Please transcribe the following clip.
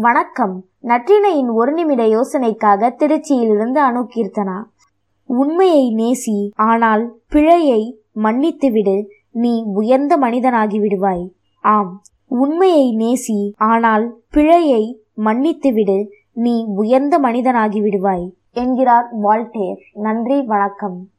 வணக்கம். நற்றினையின் ஒரு நிமிட யோசனைக்காக திருச்சியிலிருந்து அணு கீர்த்தனா உண்மையை நேசி ஆனால் பிழையை மன்னித்துவிடு. நீ உயர்ந்த மனிதனாகி விடுவாய். ஆம். உண்மையை நேசி ஆனால் பிழையை மன்னித்துவிடு. நீ உயர்ந்த மனிதனாகி விடுவாய். என்கிறார் வால்டேர். நன்றி வணக்கம்.